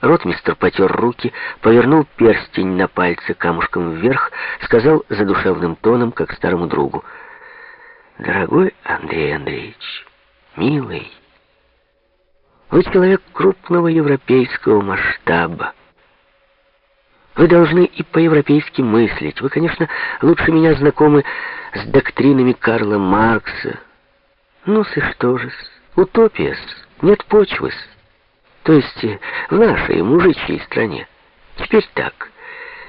Ротмистр потер руки, повернул перстень на пальце камушком вверх, сказал задушевным тоном, как старому другу. «Дорогой Андрей Андреевич, милый, вы человек крупного европейского масштаба. Вы должны и по-европейски мыслить. Вы, конечно, лучше меня знакомы с доктринами Карла Маркса. Ну-с и что же Утопия-с, нет почвы-с. То есть э, в нашей мужичьей стране. Теперь так.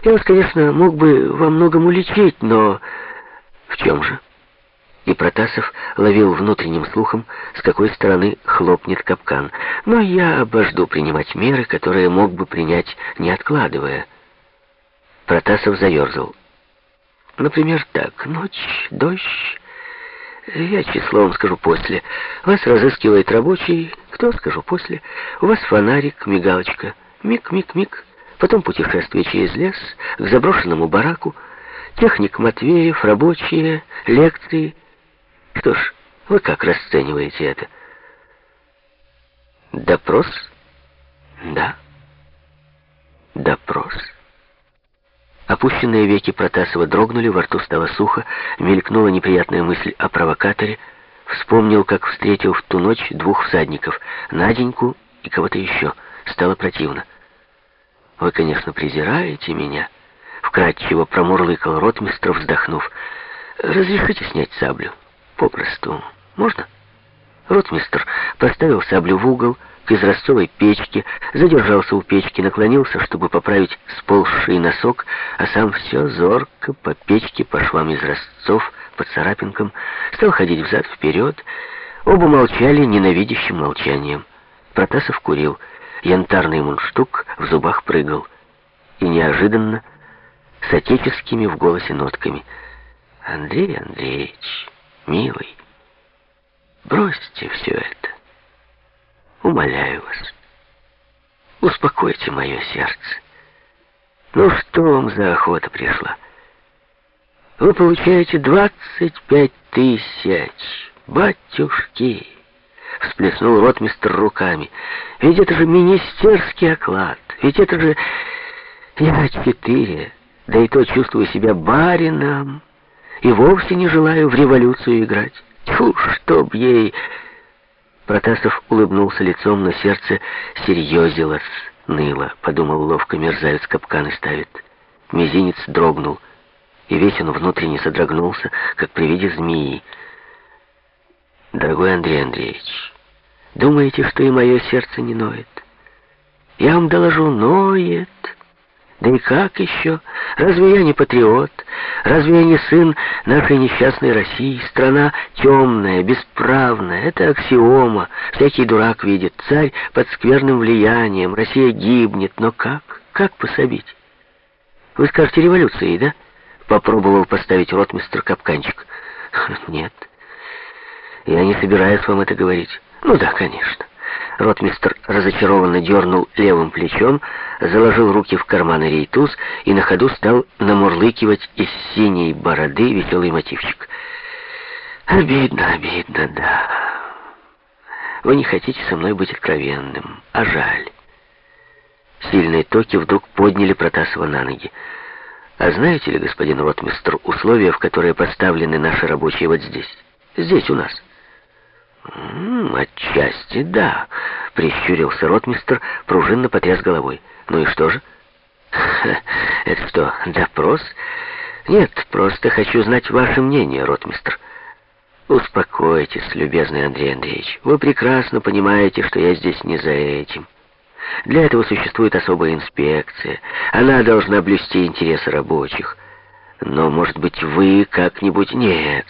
Я вас, конечно, мог бы во многом уличить, но... В чем же? И Протасов ловил внутренним слухом, с какой стороны хлопнет капкан. Но я обожду принимать меры, которые мог бы принять, не откладывая. Протасов заерзал. Например, так. Ночь, дождь. Я числом скажу после. Вас разыскивает рабочий. Кто скажу после? У вас фонарик, мигалочка. Миг-миг-миг. Потом путешествие через лес к заброшенному бараку. Техник Матвеев, рабочие, лекции. Что ж, вы как расцениваете это? Допрос? Да. Допрос. Опущенные веки Протасова дрогнули, во рту стало сухо, мелькнула неприятная мысль о провокаторе. Вспомнил, как встретил в ту ночь двух всадников, Наденьку и кого-то еще. Стало противно. «Вы, конечно, презираете меня», — вкратчиво промурлыкал ротмистр, вздохнув. «Разрешите снять саблю? Попросту. Можно?» Ротмистр поставил саблю в угол, к изразцовой печке, задержался у печки, наклонился, чтобы поправить сползший носок, а сам все зорко по печке, по швам изразцов, по царапинкам, стал ходить взад-вперед. Оба молчали ненавидящим молчанием. Протасов курил, янтарный мундштук в зубах прыгал. И неожиданно, с отеческими в голосе нотками, «Андрей Андреевич, милый, бросьте все это». Умоляю вас, успокойте мое сердце. Ну что вам за охота пришла? Вы получаете 25 тысяч, батюшки!» Всплеснул ротмистр руками. «Ведь это же министерский оклад, ведь это же я четыре, да и то чувствую себя барином, и вовсе не желаю в революцию играть. Тьфу, чтоб ей...» Протасов улыбнулся лицом, но сердце серьезилось, ныло. Подумал, ловко мерзавец капканы ставит. Мизинец дрогнул, и весь он внутренне содрогнулся, как при виде змеи. «Дорогой Андрей Андреевич, думаете, что и мое сердце не ноет? Я вам доложу, ноет». Да и как еще? Разве я не патриот? Разве я не сын нашей несчастной России? Страна темная, бесправная. Это аксиома. Всякий дурак видит. Царь под скверным влиянием. Россия гибнет. Но как? Как пособить? Вы скажете революции, да? Попробовал поставить ротмистр капканчик. Нет. Я не собираюсь вам это говорить. Ну да, конечно. Ротмистр разочарованно дернул левым плечом, заложил руки в карманы рейтуз и на ходу стал намурлыкивать из синей бороды веселый мотивчик. «Обидно, обидно, да. Вы не хотите со мной быть откровенным, а жаль». Сильные токи вдруг подняли Протасова на ноги. «А знаете ли, господин ротмистр, условия, в которые поставлены наши рабочие вот здесь? Здесь у нас». «Отчасти, да», — прищурился ротмистр, пружинно потряс головой. «Ну и что же?» «Это что, допрос?» «Нет, просто хочу знать ваше мнение, ротмистр». «Успокойтесь, любезный Андрей Андреевич. Вы прекрасно понимаете, что я здесь не за этим. Для этого существует особая инспекция. Она должна блюсти интересы рабочих». Но, может быть, вы как-нибудь... Нет,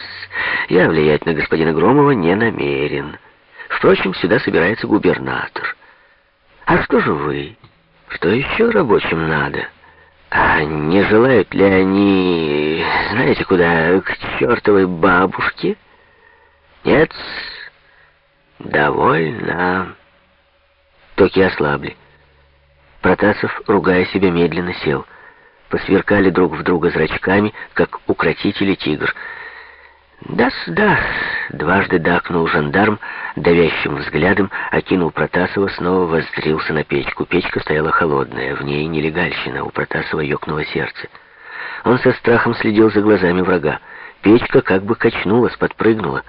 я влиять на господина Громова не намерен. Впрочем, сюда собирается губернатор. А что же вы? Что еще рабочим надо? А не желают ли они, знаете куда, к чертовой бабушке? Нет, довольно. Токи ослабли. Протасов, ругая себя, медленно сел — посверкали друг в друга зрачками, как укротители тигр. «Да-с, да Дважды дакнул жандарм, давящим взглядом окинул Протасова, снова воззрился на печку. Печка стояла холодная, в ней нелегальщина, у Протасова ёкнуло сердце. Он со страхом следил за глазами врага. Печка как бы качнулась, подпрыгнула.